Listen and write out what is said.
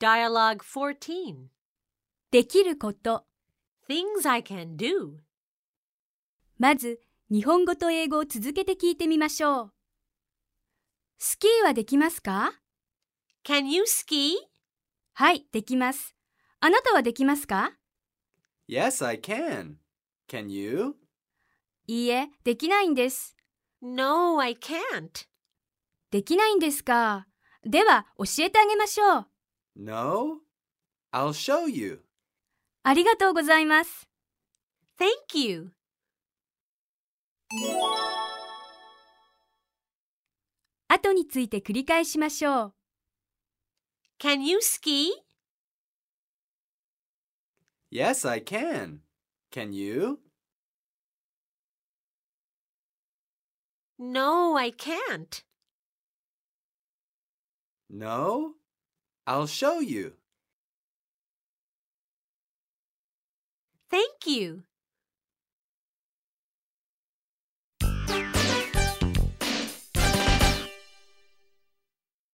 Dialogue 14. できること。Things I can do. まず、日本語と英語を続けて聞いてみましょう。スキーはできますか？Can you ski? はい、できます。あなたはできますか？Yes, I can. Can you? いいえ、できないんです。No, I can't. できないんですか？では、教えてあげましょう。No? I'll show you. ありがとうございます。Thank you. 後について繰り返しましょう。Can you ski? Yes, I can. Can you? No, I can't. No? I'll show you. Thank you.